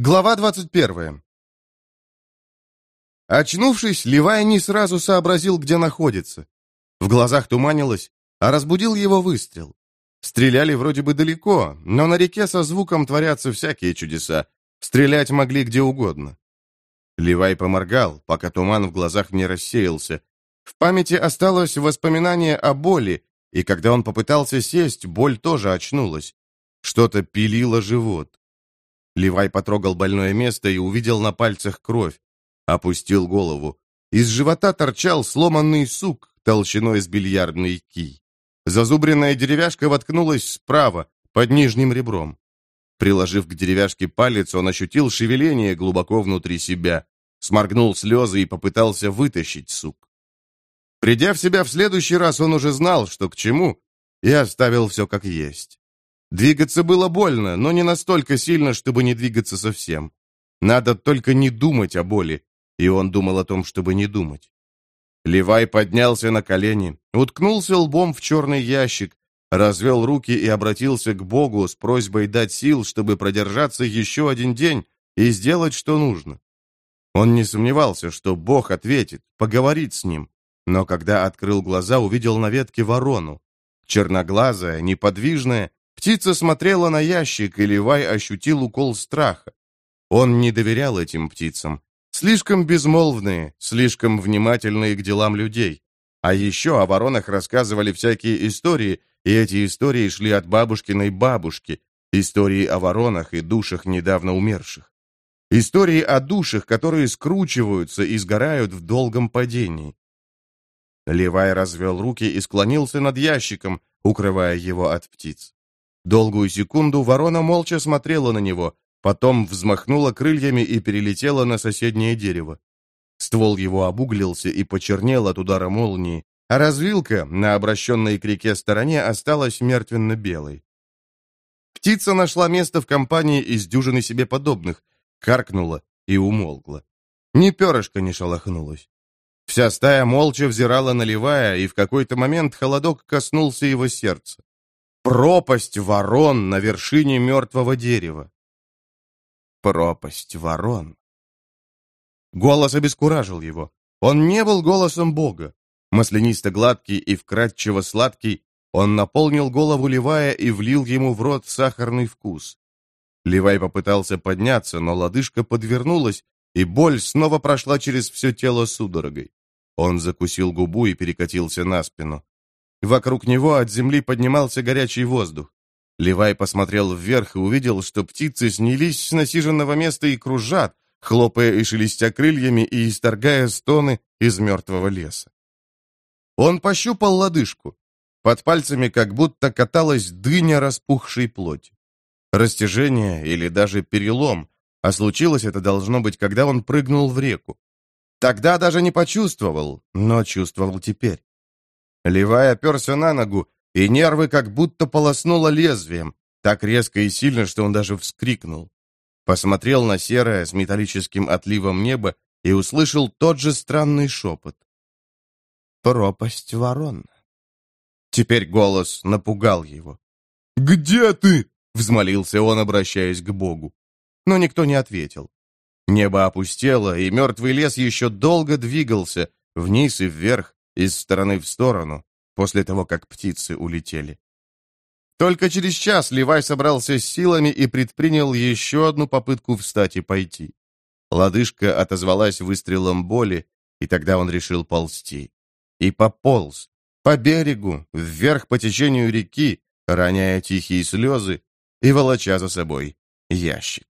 Глава 21. Очнувшись, Левай не сразу сообразил, где находится. В глазах туманилось, а разбудил его выстрел. Стреляли вроде бы далеко, но на реке со звуком творятся всякие чудеса. Стрелять могли где угодно. Левай поморгал, пока туман в глазах не рассеялся. В памяти осталось воспоминание о боли, и когда он попытался сесть, боль тоже очнулась. Что-то пилило живот. Левай потрогал больное место и увидел на пальцах кровь. Опустил голову. Из живота торчал сломанный сук толщиной с бильярдный кий. Зазубренная деревяшка воткнулась справа, под нижним ребром. Приложив к деревяшке палец, он ощутил шевеление глубоко внутри себя, сморгнул слезы и попытался вытащить сук. Придя в себя в следующий раз, он уже знал, что к чему, и оставил все как есть. Двигаться было больно, но не настолько сильно, чтобы не двигаться совсем. Надо только не думать о боли, и он думал о том, чтобы не думать. Левай поднялся на колени, уткнулся лбом в черный ящик, развел руки и обратился к Богу с просьбой дать сил, чтобы продержаться еще один день и сделать, что нужно. Он не сомневался, что Бог ответит, поговорит с ним, но когда открыл глаза, увидел на ветке ворону. Черноглазая, неподвижная, Птица смотрела на ящик, и Левай ощутил укол страха. Он не доверял этим птицам. Слишком безмолвные, слишком внимательные к делам людей. А еще о воронах рассказывали всякие истории, и эти истории шли от бабушкиной бабушки, истории о воронах и душах недавно умерших. Истории о душах, которые скручиваются и сгорают в долгом падении. Левай развел руки и склонился над ящиком, укрывая его от птиц. Долгую секунду ворона молча смотрела на него, потом взмахнула крыльями и перелетела на соседнее дерево. Ствол его обуглился и почернел от удара молнии, а развилка на обращенной к реке стороне осталась мертвенно-белой. Птица нашла место в компании из дюжины себе подобных, каркнула и умолкла. Ни перышко не шелохнулось. Вся стая молча взирала наливая, и в какой-то момент холодок коснулся его сердца пропасть ворон на вершине мертвого дерева. Пропасть ворон. Голос обескуражил его. Он не был голосом Бога. Маслянисто-гладкий и вкрадчиво сладкий, он наполнил голову Левая и влил ему в рот сахарный вкус. Левай попытался подняться, но лодыжка подвернулась, и боль снова прошла через все тело судорогой. Он закусил губу и перекатился на спину. Вокруг него от земли поднимался горячий воздух. Левай посмотрел вверх и увидел, что птицы снялись с насиженного места и кружат, хлопая и шелестя крыльями и исторгая стоны из мертвого леса. Он пощупал лодыжку. Под пальцами как будто каталась дыня распухшей плоти. Растяжение или даже перелом, а случилось это должно быть, когда он прыгнул в реку. Тогда даже не почувствовал, но чувствовал теперь. Левай оперся на ногу, и нервы как будто полоснуло лезвием, так резко и сильно, что он даже вскрикнул. Посмотрел на серое с металлическим отливом небо и услышал тот же странный шепот. «Пропасть ворон». Теперь голос напугал его. «Где ты?» — взмолился он, обращаясь к Богу. Но никто не ответил. Небо опустело, и мертвый лес еще долго двигался, вниз и вверх, из стороны в сторону, после того, как птицы улетели. Только через час Левай собрался с силами и предпринял еще одну попытку встать и пойти. Лодыжка отозвалась выстрелом боли, и тогда он решил ползти. И пополз, по берегу, вверх по течению реки, роняя тихие слезы и волоча за собой ящик.